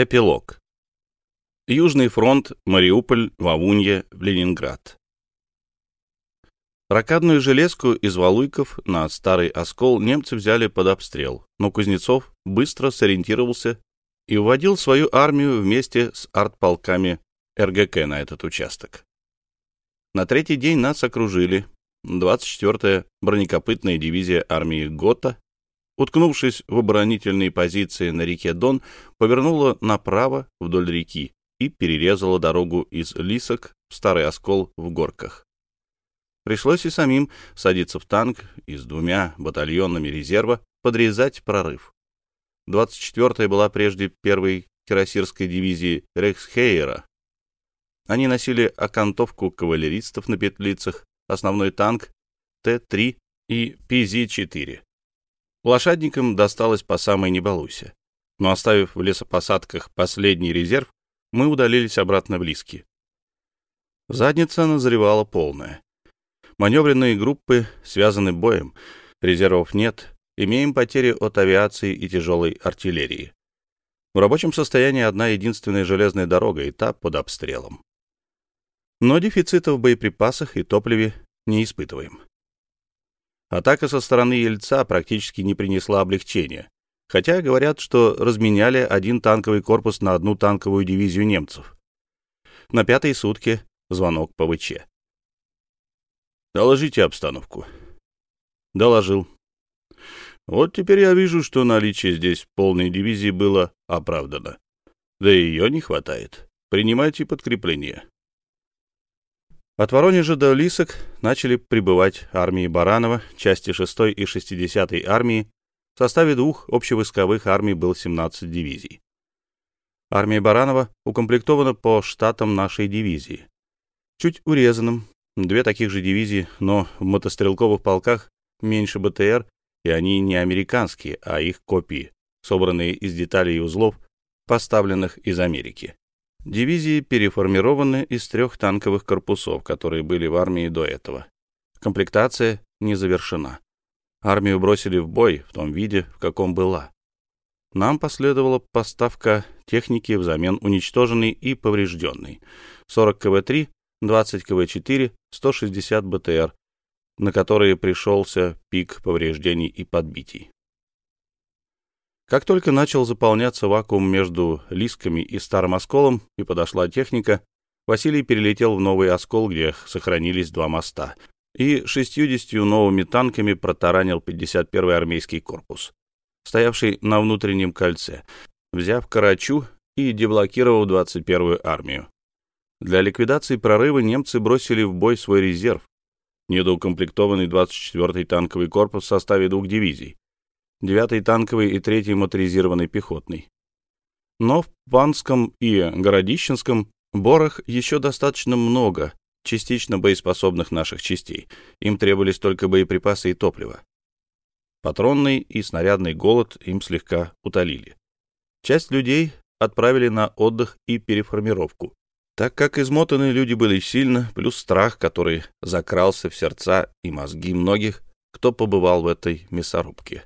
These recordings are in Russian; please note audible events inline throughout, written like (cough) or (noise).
Эпилог. Южный фронт, Мариуполь, Вавунье, Ленинград. Ракадную железку из Валуйков на Старый Оскол немцы взяли под обстрел, но Кузнецов быстро сориентировался и вводил свою армию вместе с артполками РГК на этот участок. На третий день нас окружили 24-я бронекопытная дивизия армии ГОТА, уткнувшись в оборонительные позиции на реке Дон, повернула направо вдоль реки и перерезала дорогу из Лисок в Старый Оскол в Горках. Пришлось и самим садиться в танк и с двумя батальонами резерва подрезать прорыв. 24-я была прежде первой кирасирской дивизии Рейхсхейера. Они носили окантовку кавалеристов на петлицах, основной танк Т-3 и ПЗ-4. Лошадникам досталось по самой не но оставив в лесопосадках последний резерв, мы удалились обратно в Лиски. Задница назревала полная. Маневренные группы связаны боем, резервов нет, имеем потери от авиации и тяжелой артиллерии. В рабочем состоянии одна единственная железная дорога, и та под обстрелом. Но дефицита в боеприпасах и топливе не испытываем. Атака со стороны Ельца практически не принесла облегчения, хотя говорят, что разменяли один танковый корпус на одну танковую дивизию немцев. На пятой сутки звонок ПВЧ. «Доложите обстановку». «Доложил». «Вот теперь я вижу, что наличие здесь полной дивизии было оправдано. Да и ее не хватает. Принимайте подкрепление». От Воронежа до Лисок начали прибывать армии Баранова, части 6 и 60-й армии. В составе двух общевойсковых армий был 17 дивизий. Армия Баранова укомплектована по штатам нашей дивизии. Чуть урезанным, две таких же дивизии, но в мотострелковых полках меньше БТР, и они не американские, а их копии, собранные из деталей и узлов, поставленных из Америки. Дивизии переформированы из трех танковых корпусов, которые были в армии до этого. Комплектация не завершена. Армию бросили в бой в том виде, в каком была. Нам последовала поставка техники взамен уничтоженной и поврежденной. 40 КВ-3, 20 КВ-4, 160 БТР, на которые пришелся пик повреждений и подбитий. Как только начал заполняться вакуум между Лисками и Старым Осколом и подошла техника, Василий перелетел в Новый Оскол, где сохранились два моста, и 60 новыми танками протаранил 51-й армейский корпус, стоявший на внутреннем кольце, взяв Карачу и деблокировав 21-ю армию. Для ликвидации прорыва немцы бросили в бой свой резерв, недоукомплектованный 24-й танковый корпус в составе двух дивизий, 9-й танковый и 3-й моторизированный пехотный. Но в Панском и Городищенском борах еще достаточно много частично боеспособных наших частей. Им требовались только боеприпасы и топливо. Патронный и снарядный голод им слегка утолили. Часть людей отправили на отдых и переформировку, так как измотанные люди были сильно, плюс страх, который закрался в сердца и мозги многих, кто побывал в этой мясорубке.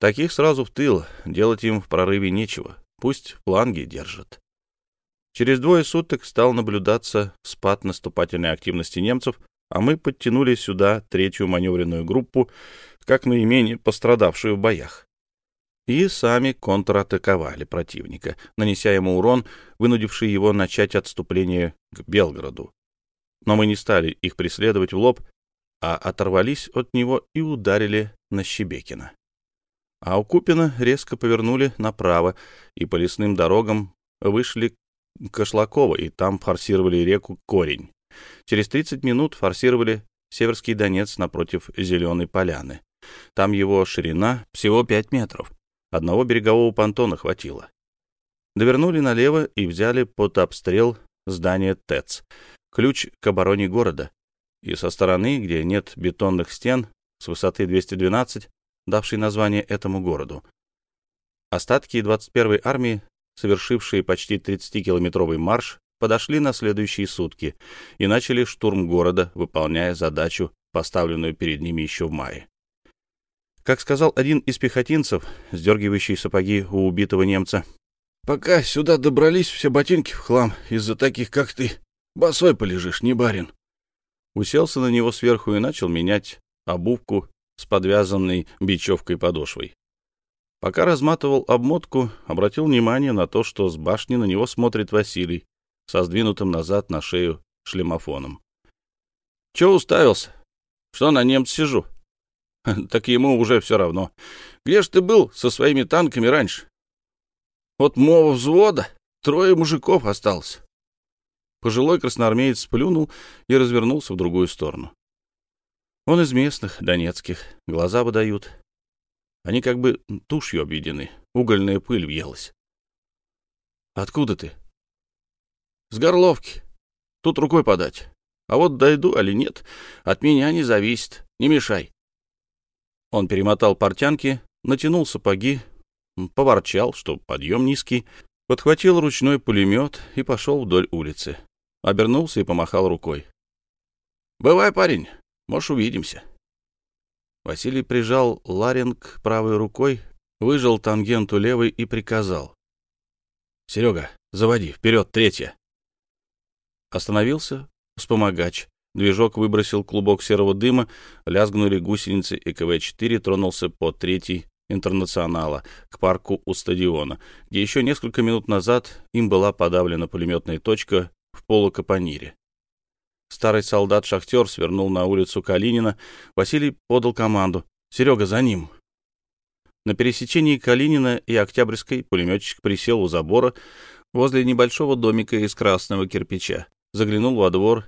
Таких сразу в тыл, делать им в прорыве нечего, пусть фланги держат. Через двое суток стал наблюдаться спад наступательной активности немцев, а мы подтянули сюда третью маневренную группу, как наименее пострадавшую в боях. И сами контратаковали противника, нанеся ему урон, вынудивший его начать отступление к Белгороду. Но мы не стали их преследовать в лоб, а оторвались от него и ударили на Щебекина а у Купина резко повернули направо и по лесным дорогам вышли к Кошлаково и там форсировали реку Корень. Через 30 минут форсировали Северский Донец напротив Зеленой Поляны. Там его ширина всего 5 метров. Одного берегового понтона хватило. Довернули налево и взяли под обстрел здание ТЭЦ, ключ к обороне города. И со стороны, где нет бетонных стен, с высоты 212, давший название этому городу. Остатки 21-й армии, совершившие почти 30-километровый марш, подошли на следующие сутки и начали штурм города, выполняя задачу, поставленную перед ними еще в мае. Как сказал один из пехотинцев, сдергивающий сапоги у убитого немца, Пока сюда добрались, все ботинки в хлам из-за таких, как ты. Босой полежишь, не барин. Уселся на него сверху и начал менять обувку с подвязанной бечевкой подошвой. Пока разматывал обмотку, обратил внимание на то, что с башни на него смотрит Василий со сдвинутым назад на шею шлемофоном. — Чего уставился? Что на немца сижу? (laughs) Так ему уже все равно. Где ж ты был со своими танками раньше? От моего взвода трое мужиков осталось. Пожилой красноармеец сплюнул и развернулся в другую сторону. Он из местных, донецких, глаза выдают. Они как бы тушью обведены, угольная пыль въелась. «Откуда ты?» «С Горловки. Тут рукой подать. А вот дойду или нет, от меня не зависит. Не мешай». Он перемотал портянки, натянул сапоги, поворчал, что подъем низкий, подхватил ручной пулемет и пошел вдоль улицы. Обернулся и помахал рукой. «Бывай, парень, может, увидимся». Василий прижал ларинг правой рукой, выжал тангенту левой и приказал. «Серега, заводи, вперед, третья!» Остановился вспомогач. Движок выбросил клубок серого дыма, лязгнули гусеницы, и КВ-4 тронулся по третьей интернационала к парку у стадиона, где еще несколько минут назад им была подавлена пулеметная точка в полукапонире. Старый солдат-шахтер свернул на улицу Калинина. Василий подал команду. «Серега, за ним!» На пересечении Калинина и Октябрьской пулеметчик присел у забора возле небольшого домика из красного кирпича, заглянул во двор,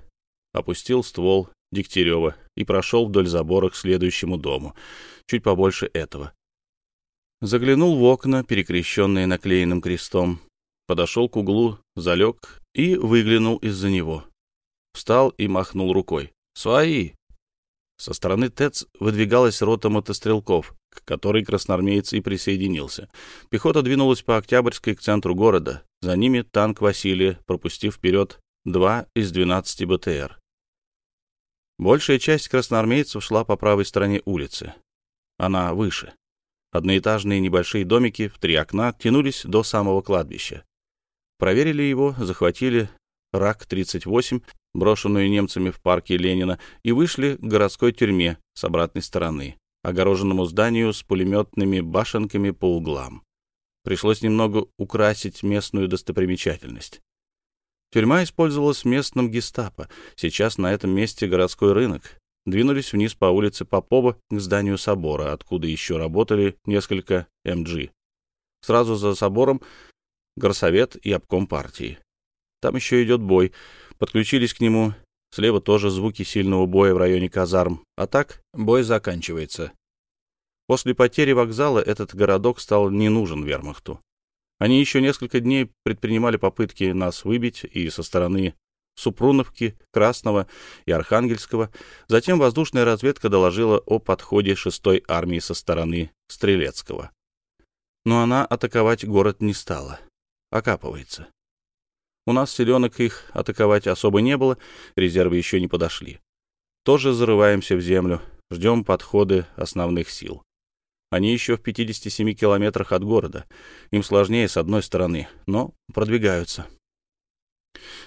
опустил ствол Дегтярева и прошел вдоль забора к следующему дому, чуть побольше этого. Заглянул в окна, перекрещенные наклеенным крестом, подошел к углу, залег и выглянул из-за него встал и махнул рукой. «Свои!» Со стороны ТЭЦ выдвигалась рота мотострелков, к которой красноармеец и присоединился. Пехота двинулась по Октябрьской к центру города. За ними танк Василия, пропустив вперед два из двенадцати БТР. Большая часть красноармейцев шла по правой стороне улицы. Она выше. Одноэтажные небольшие домики в три окна тянулись до самого кладбища. Проверили его, захватили РАК-38 брошенную немцами в парке Ленина, и вышли к городской тюрьме с обратной стороны, огороженному зданию с пулеметными башенками по углам. Пришлось немного украсить местную достопримечательность. Тюрьма использовалась местным гестапо. Сейчас на этом месте городской рынок. Двинулись вниз по улице Попова к зданию собора, откуда еще работали несколько МГ. Сразу за собором горсовет и обком партии. Там еще идет бой — подключились к нему. Слева тоже звуки сильного боя в районе казарм. А так бой заканчивается. После потери вокзала этот городок стал не нужен вермахту. Они еще несколько дней предпринимали попытки нас выбить и со стороны Супруновки, Красного и Архангельского. Затем воздушная разведка доложила о подходе 6-й армии со стороны Стрелецкого. Но она атаковать город не стала. Окапывается. У нас селенок их атаковать особо не было, резервы еще не подошли. Тоже зарываемся в землю, ждем подходы основных сил. Они еще в 57 километрах от города. Им сложнее с одной стороны, но продвигаются.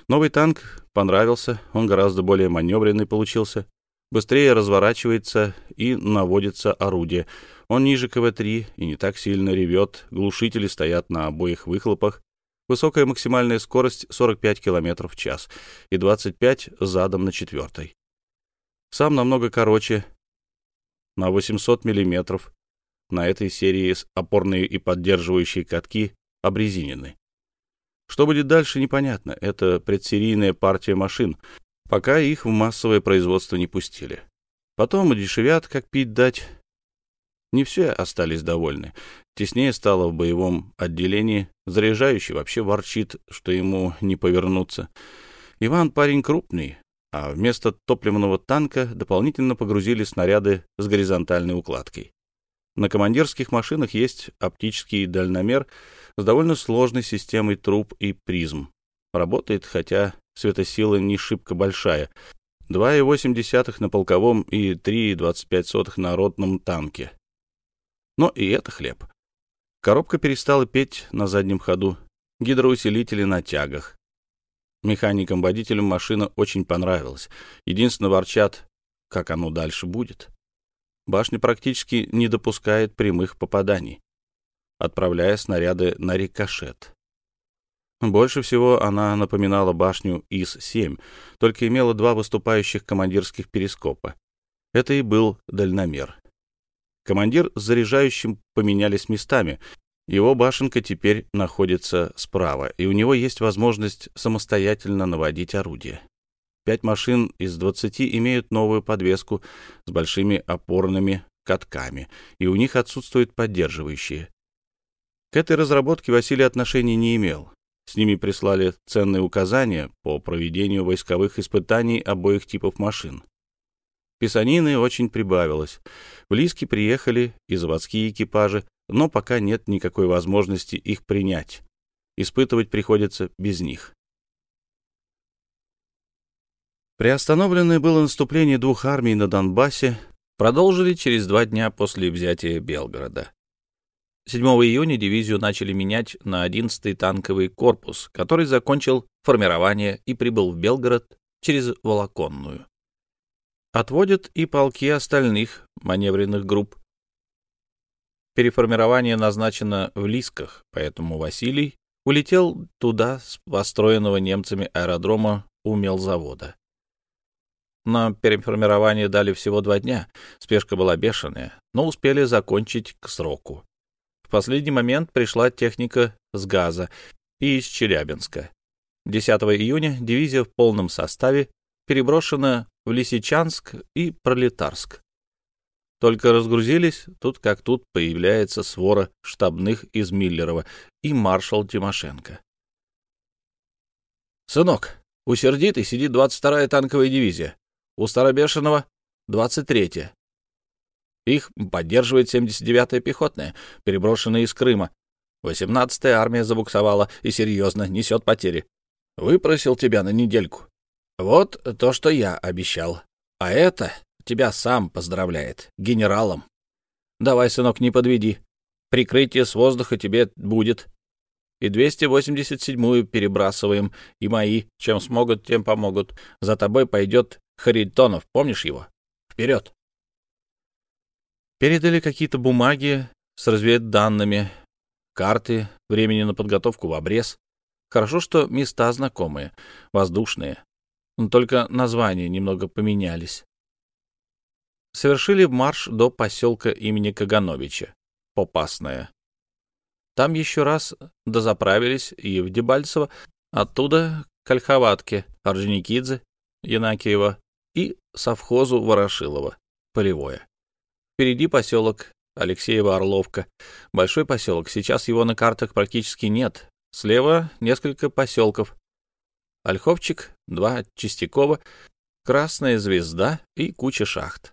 Новый танк понравился, он гораздо более маневренный получился. Быстрее разворачивается и наводится орудие. Он ниже КВ-3 и не так сильно ревет, глушители стоят на обоих выхлопах, Высокая максимальная скорость 45 км в час и 25 задом на четвертой. Сам намного короче, на 800 мм. На этой серии опорные и поддерживающие катки обрезинены. Что будет дальше, непонятно. Это предсерийная партия машин, пока их в массовое производство не пустили. Потом удешевят, как пить дать. Не все остались довольны. Теснее стало в боевом отделении. Заряжающий вообще ворчит, что ему не повернуться. Иван парень крупный, а вместо топливного танка дополнительно погрузили снаряды с горизонтальной укладкой. На командирских машинах есть оптический дальномер с довольно сложной системой труб и призм. Работает, хотя светосила не шибко большая. 2,8 на полковом и 3,25 на ротном танке. Но и это хлеб. Коробка перестала петь на заднем ходу. гидроусилители на тягах. Механикам-водителям машина очень понравилась. Единственно ворчат, как оно дальше будет. Башня практически не допускает прямых попаданий, отправляя снаряды на рикошет. Больше всего она напоминала башню ИС-7, только имела два выступающих командирских перископа. Это и был дальномер. Командир с заряжающим поменялись местами. Его башенка теперь находится справа, и у него есть возможность самостоятельно наводить орудие. Пять машин из двадцати имеют новую подвеску с большими опорными катками, и у них отсутствуют поддерживающие. К этой разработке Василий отношения не имел. С ними прислали ценные указания по проведению войсковых испытаний обоих типов машин. Писанины очень прибавилось. В Лиски приехали и заводские экипажи, но пока нет никакой возможности их принять. Испытывать приходится без них. Приостановленное было наступление двух армий на Донбассе, продолжили через два дня после взятия Белгорода. 7 июня дивизию начали менять на 11-й танковый корпус, который закончил формирование и прибыл в Белгород через Волоконную. Отводят и полки остальных маневренных групп. Переформирование назначено в Лисках, поэтому Василий улетел туда с построенного немцами аэродрома у мелзавода. На переформирование дали всего два дня. Спешка была бешеная, но успели закончить к сроку. В последний момент пришла техника с газа и из Челябинска. 10 июня дивизия в полном составе переброшена в Лисичанск и Пролетарск. Только разгрузились, тут как тут появляется свора штабных из Миллерова и маршал Тимошенко. «Сынок, у Сердитой сидит 22-я танковая дивизия у Старобешеного — 23-я. Их поддерживает 79-я пехотная, переброшенная из Крыма. 18-я армия забуксовала и серьезно несет потери. Выпросил тебя на недельку. Вот то, что я обещал. А это тебя сам поздравляет, генералом. Давай, сынок, не подведи. Прикрытие с воздуха тебе будет. И 287-ю перебрасываем, и мои, чем смогут, тем помогут. За тобой пойдет Харитонов, помнишь его? Вперед! Передали какие-то бумаги с разведданными, карты, времени на подготовку в обрез. Хорошо, что места знакомые, воздушные. Только названия немного поменялись. Совершили марш до поселка имени Кагановича, Попасное. Там еще раз дозаправились и в Дебальцево, оттуда к Ольховатке, Орджоникидзе, Янакиева и совхозу Ворошилова, полевое. Впереди поселок Алексеева-Орловка, большой поселок, сейчас его на картах практически нет. Слева несколько поселков. Ольховчик, два Чистякова, Красная Звезда и куча шахт.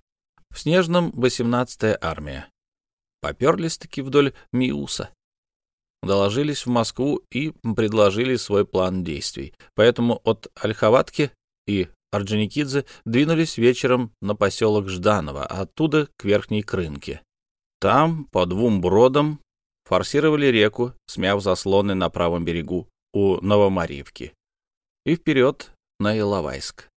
В Снежном 18-я армия. Поперлись-таки вдоль Миуса. Доложились в Москву и предложили свой план действий. Поэтому от Ольховатки и Орджоникидзе двинулись вечером на поселок Жданово, оттуда к Верхней Крынке. Там, по двум бродам, форсировали реку, смяв заслоны на правом берегу у Новомаривки, и вперед на Иловайск.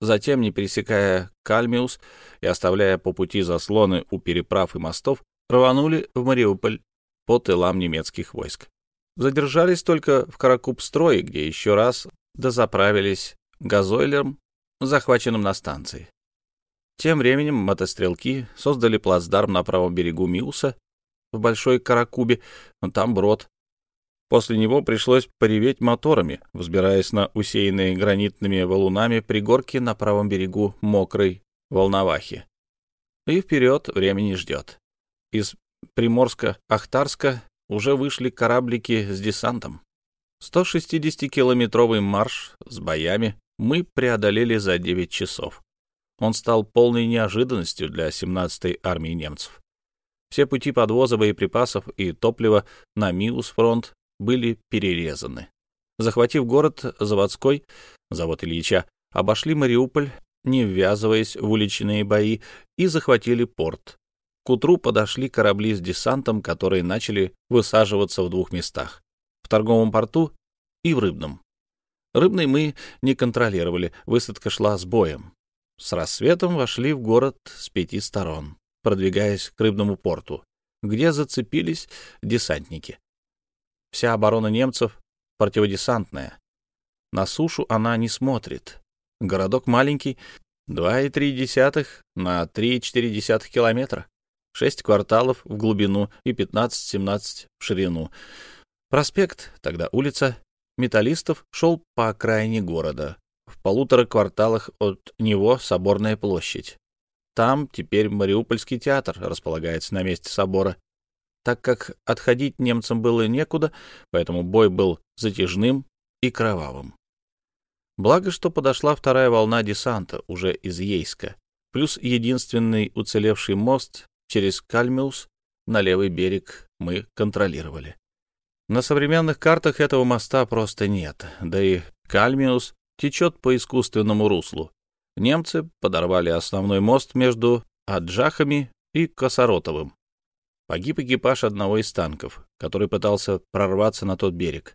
Затем, не пересекая Кальмиус и оставляя по пути заслоны у переправ и мостов, рванули в Мариуполь по тылам немецких войск. Задержались только в Каракубстрое, где еще раз дозаправились газойлером захваченным на станции. Тем временем мотострелки создали плацдарм на правом берегу Миуса, в Большой Каракубе, там брод. После него пришлось пореветь моторами, взбираясь на усеянные гранитными валунами пригорки на правом берегу мокрой Волновахи. И вперед времени ждет. Из Приморска-Ахтарска уже вышли кораблики с десантом. 160-километровый марш с боями мы преодолели за 9 часов. Он стал полной неожиданностью для 17-й армии немцев. Все пути подвоза боеприпасов и топлива на Миус-фронт были перерезаны. Захватив город заводской, завод Ильича, обошли Мариуполь, не ввязываясь в уличные бои, и захватили порт. К утру подошли корабли с десантом, которые начали высаживаться в двух местах торговом порту и в Рыбном. Рыбный мы не контролировали, высадка шла с боем. С рассветом вошли в город с пяти сторон, продвигаясь к Рыбному порту, где зацепились десантники. Вся оборона немцев противодесантная. На сушу она не смотрит. Городок маленький, 2,3 на 3,4 километра. 6 кварталов в глубину и 15-17 в ширину. Проспект, тогда улица, металлистов шел по окраине города. В полутора кварталах от него Соборная площадь. Там теперь Мариупольский театр располагается на месте собора. Так как отходить немцам было некуда, поэтому бой был затяжным и кровавым. Благо, что подошла вторая волна десанта уже из Ейска, плюс единственный уцелевший мост через Кальмиус на левый берег мы контролировали. На современных картах этого моста просто нет, да и Кальмиус течет по искусственному руслу. Немцы подорвали основной мост между Аджахами и Косоротовым. Погиб экипаж одного из танков, который пытался прорваться на тот берег.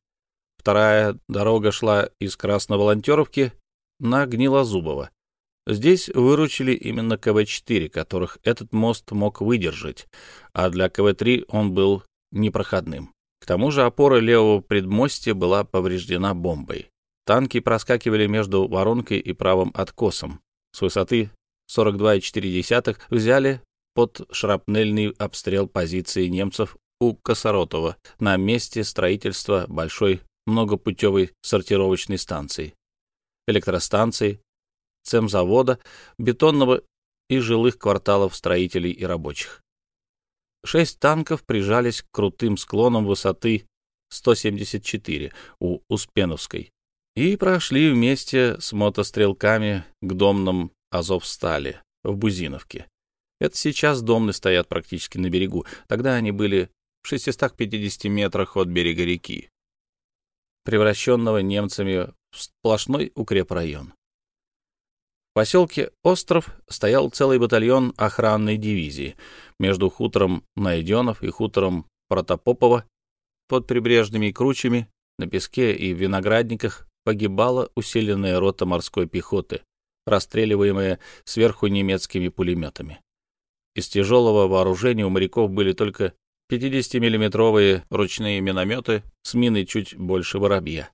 Вторая дорога шла из Красноволонтеровки на Гнилозубово. Здесь выручили именно КВ-4, которых этот мост мог выдержать, а для КВ-3 он был непроходным. К тому же опора левого предмостья была повреждена бомбой. Танки проскакивали между воронкой и правым откосом. С высоты 42,4 взяли под шрапнельный обстрел позиции немцев у Косоротова на месте строительства большой многопутевой сортировочной станции, электростанции, цемзавода, бетонного и жилых кварталов строителей и рабочих шесть танков прижались к крутым склонам высоты 174 у Успеновской и прошли вместе с мотострелками к домным Азовстали в Бузиновке. Это сейчас домны стоят практически на берегу. Тогда они были в 650 метрах от берега реки, превращенного немцами в сплошной укрепрайон поселке Остров стоял целый батальон охранной дивизии между хутором Найденов и хутором Протопопова под прибрежными кручами на песке и в виноградниках погибала усиленная рота морской пехоты, расстреливаемая сверху немецкими пулеметами. Из тяжелого вооружения у моряков были только 50-миллиметровые ручные минометы с миной чуть больше воробья.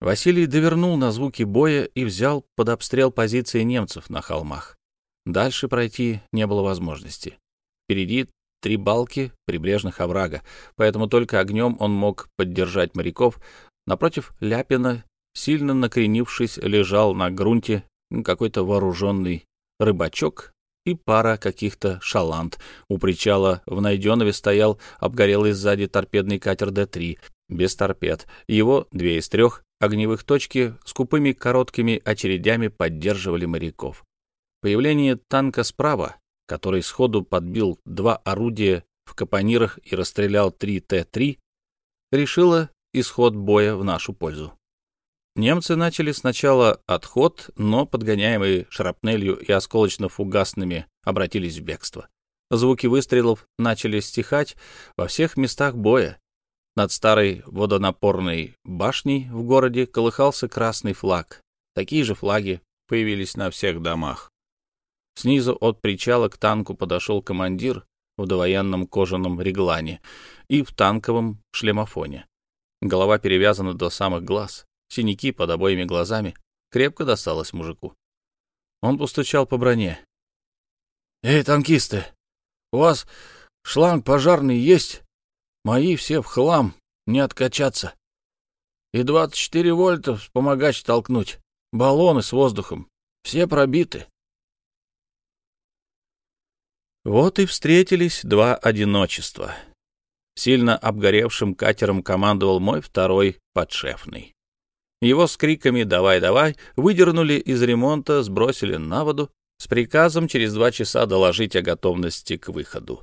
Василий довернул на звуки боя и взял под обстрел позиции немцев на холмах. Дальше пройти не было возможности. Впереди три балки прибрежных оврага, поэтому только огнем он мог поддержать моряков. Напротив Ляпина, сильно накренившись, лежал на грунте какой-то вооруженный рыбачок и пара каких-то шаланд. У причала в Найденове стоял обгорелый сзади торпедный катер Д-3, без торпед. Его, две из трех, огневых точки скупыми короткими очередями поддерживали моряков. Появление танка справа, который сходу подбил два орудия в капонирах и расстрелял три Т-3, решило исход боя в нашу пользу. Немцы начали сначала отход, но, подгоняемые шрапнелью и осколочно-фугасными, обратились в бегство. Звуки выстрелов начали стихать во всех местах боя, над старой водонапорной башней в городе колыхался красный флаг. Такие же флаги появились на всех домах. Снизу от причала к танку подошел командир в довоенном кожаном реглане и в танковом шлемофоне. Голова перевязана до самых глаз, синяки под обоими глазами. Крепко досталось мужику. Он постучал по броне. — Эй, танкисты, у вас шланг пожарный есть? Мои все в хлам, не откачаться. И 24 вольта вспомогач толкнуть. Баллоны с воздухом. Все пробиты. Вот и встретились два одиночества. Сильно обгоревшим катером командовал мой второй подшефный. Его с криками «давай, давай» выдернули из ремонта, сбросили на воду с приказом через два часа доложить о готовности к выходу.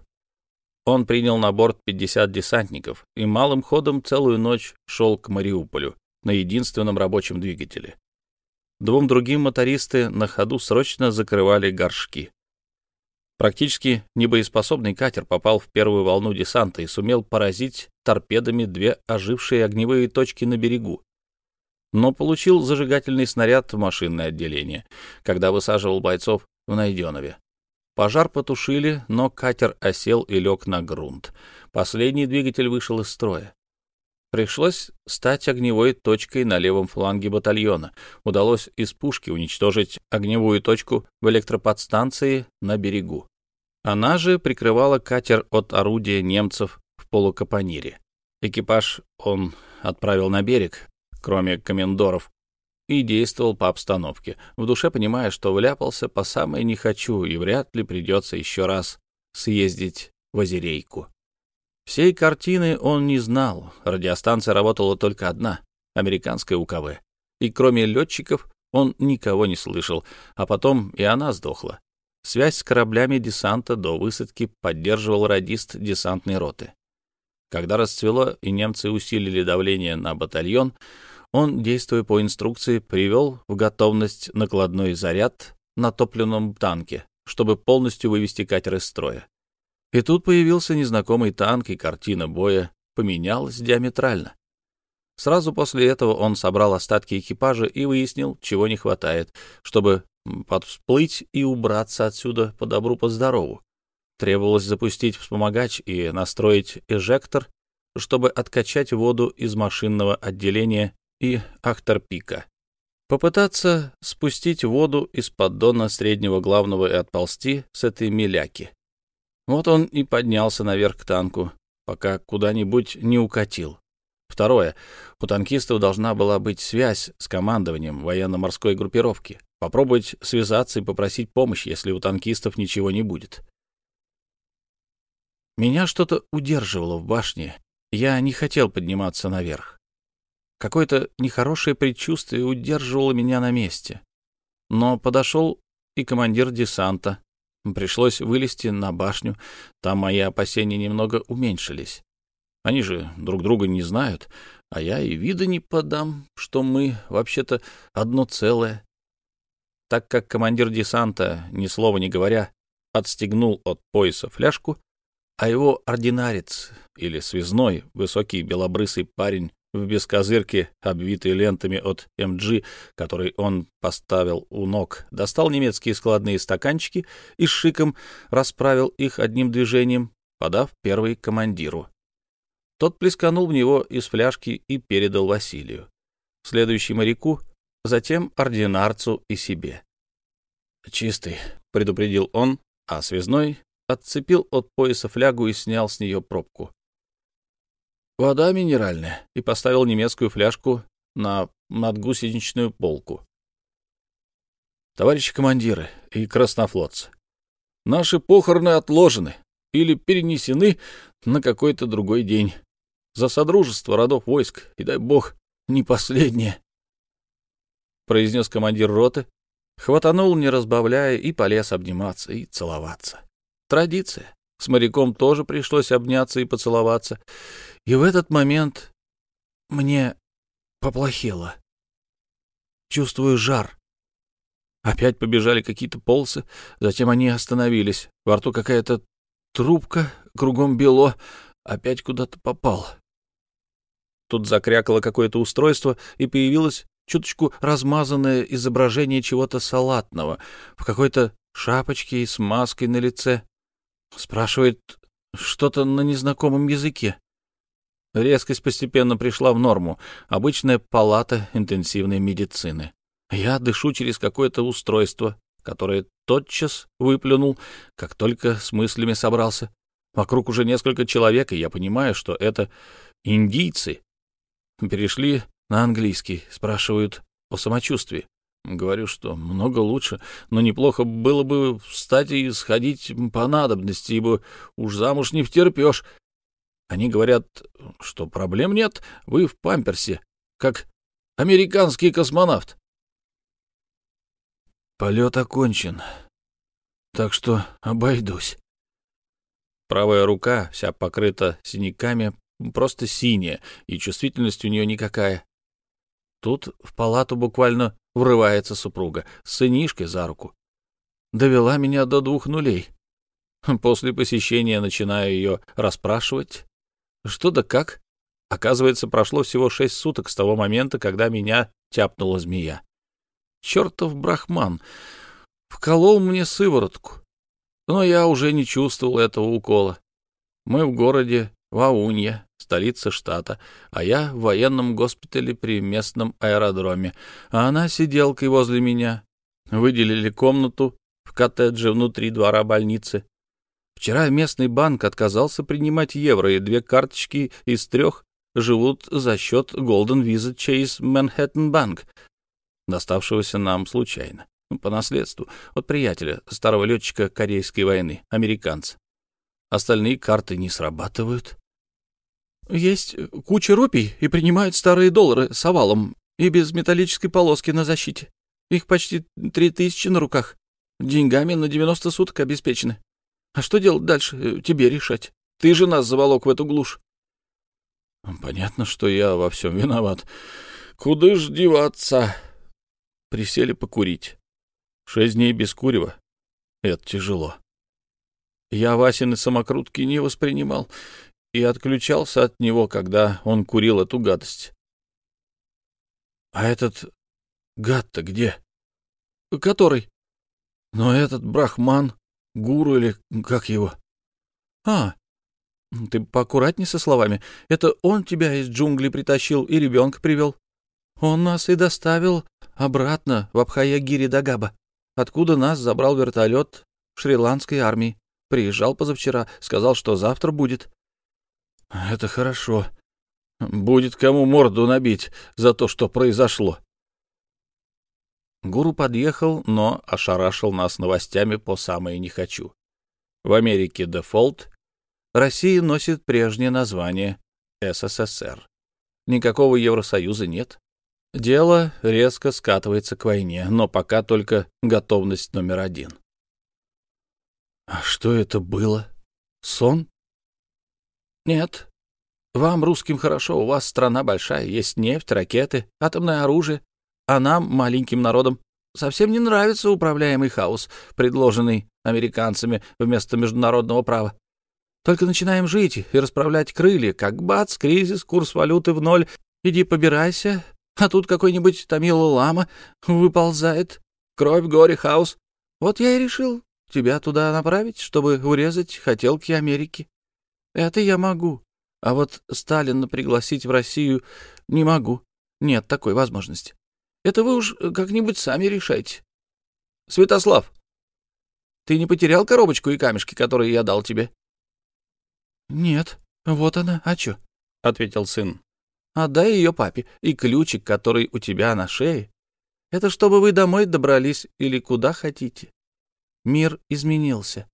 Он принял на борт 50 десантников и малым ходом целую ночь шел к Мариуполю на единственном рабочем двигателе. Двум другим мотористы на ходу срочно закрывали горшки. Практически небоеспособный катер попал в первую волну десанта и сумел поразить торпедами две ожившие огневые точки на берегу. Но получил зажигательный снаряд в машинное отделение, когда высаживал бойцов в Найденове. Пожар потушили, но катер осел и лег на грунт. Последний двигатель вышел из строя. Пришлось стать огневой точкой на левом фланге батальона. Удалось из пушки уничтожить огневую точку в электроподстанции на берегу. Она же прикрывала катер от орудия немцев в полукапонире. Экипаж он отправил на берег, кроме комендоров, и действовал по обстановке, в душе понимая, что вляпался по самое не хочу и вряд ли придется еще раз съездить в Озерейку. Всей картины он не знал, радиостанция работала только одна, американская УКВ, и кроме летчиков он никого не слышал, а потом и она сдохла. Связь с кораблями десанта до высадки поддерживал радист десантной роты. Когда расцвело и немцы усилили давление на батальон, он, действуя по инструкции, привел в готовность накладной заряд на топливном танке, чтобы полностью вывести катер из строя. И тут появился незнакомый танк, и картина боя поменялась диаметрально. Сразу после этого он собрал остатки экипажа и выяснил, чего не хватает, чтобы подсплыть и убраться отсюда по добру, по здорову. Требовалось запустить вспомогач и настроить эжектор, чтобы откачать воду из машинного отделения и ахтерпика. Попытаться спустить воду из поддона среднего главного и отползти с этой миляки. Вот он и поднялся наверх к танку, пока куда-нибудь не укатил. Второе. У танкистов должна была быть связь с командованием военно-морской группировки. Попробовать связаться и попросить помощи, если у танкистов ничего не будет. Меня что-то удерживало в башне. Я не хотел подниматься наверх. Какое-то нехорошее предчувствие удерживало меня на месте. Но подошел и командир десанта. Пришлось вылезти на башню. Там мои опасения немного уменьшились. Они же друг друга не знают, а я и вида не подам, что мы вообще-то одно целое так как командир десанта, ни слова не говоря, отстегнул от пояса фляжку, а его ординарец или связной, высокий белобрысый парень в бескозырке, обвитый лентами от МГ, который он поставил у ног, достал немецкие складные стаканчики и шиком расправил их одним движением, подав первый командиру. Тот плесканул в него из фляжки и передал Василию. Следующий моряку затем ординарцу и себе. «Чистый», — предупредил он, а связной отцепил от пояса флягу и снял с нее пробку. «Вода минеральная», и поставил немецкую фляжку на надгусеничную полку. «Товарищи командиры и краснофлотцы, наши похороны отложены или перенесены на какой-то другой день. За содружество родов войск, и дай бог, не последнее произнес командир роты, хватанул, не разбавляя, и полез обниматься и целоваться. Традиция. С моряком тоже пришлось обняться и поцеловаться. И в этот момент мне поплохело. Чувствую жар. Опять побежали какие-то полосы, затем они остановились. Во рту какая-то трубка, кругом бело, опять куда-то попал. Тут закрякало какое-то устройство, и появилось чуточку размазанное изображение чего-то салатного, в какой-то шапочке и с маской на лице. Спрашивает что-то на незнакомом языке. Резкость постепенно пришла в норму. Обычная палата интенсивной медицины. Я дышу через какое-то устройство, которое тотчас выплюнул, как только с мыслями собрался. Вокруг уже несколько человек, и я понимаю, что это индийцы. Перешли на английский, спрашивают о самочувствии. Говорю, что много лучше, но неплохо было бы встать и сходить по надобности, ибо уж замуж не втерпешь. Они говорят, что проблем нет, вы в памперсе, как американский космонавт. Полет окончен, так что обойдусь. Правая рука, вся покрыта синяками, просто синяя, и чувствительность у нее никакая. Тут в палату буквально врывается супруга с сынишкой за руку. Довела меня до двух нулей. После посещения начинаю ее расспрашивать. Что да как? Оказывается, прошло всего шесть суток с того момента, когда меня тяпнула змея. Чертов брахман! Вколол мне сыворотку. Но я уже не чувствовал этого укола. Мы в городе Ваунья, столица штата, а я в военном госпитале при местном аэродроме, а она сиделкой возле меня. Выделили комнату в коттедже внутри двора больницы. Вчера местный банк отказался принимать евро, и две карточки из трех живут за счет Golden Visa Chase Manhattan Bank, доставшегося нам случайно, по наследству, от приятеля, старого летчика Корейской войны, американца. Остальные карты не срабатывают. Есть куча рупий и принимают старые доллары с овалом и без металлической полоски на защите. Их почти три тысячи на руках. Деньгами на девяносто суток обеспечены. А что делать дальше, тебе решать. Ты же нас заволок в эту глушь. Понятно, что я во всем виноват. Куда ж деваться? Присели покурить. Шесть дней без курева. Это тяжело. Я Васины самокрутки не воспринимал и отключался от него, когда он курил эту гадость. — А этот гад-то где? — Который? — Но этот брахман, гуру или как его? — А, ты поаккуратней со словами. Это он тебя из джунглей притащил и ребенка привел. Он нас и доставил обратно в Абхаягири Дагаба, откуда нас забрал вертолет шри-ланкской армии. Приезжал позавчера, сказал, что завтра будет. Это хорошо. Будет кому морду набить за то, что произошло. Гуру подъехал, но ошарашил нас новостями по самое не хочу. В Америке дефолт, Россия носит прежнее название СССР. Никакого Евросоюза нет. Дело резко скатывается к войне, но пока только готовность номер один. А что это было? Сон? Нет. Вам, русским, хорошо, у вас страна большая, есть нефть, ракеты, атомное оружие, а нам, маленьким народам, совсем не нравится управляемый хаос, предложенный американцами вместо международного права. Только начинаем жить и расправлять крылья, как бац, кризис, курс валюты в ноль, иди побирайся, а тут какой-нибудь Томила Лама выползает, кровь, горе, хаос. Вот я и решил тебя туда направить, чтобы урезать хотелки Америки. Это я могу. А вот Сталина пригласить в Россию не могу. Нет такой возможности. Это вы уж как-нибудь сами решайте. Святослав, ты не потерял коробочку и камешки, которые я дал тебе? Нет, вот она, а чё? — ответил сын. Отдай ее папе, и ключик, который у тебя на шее. Это чтобы вы домой добрались или куда хотите. Мир изменился.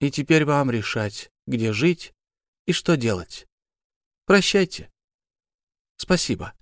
И теперь вам решать, где жить и что делать. Прощайте. Спасибо.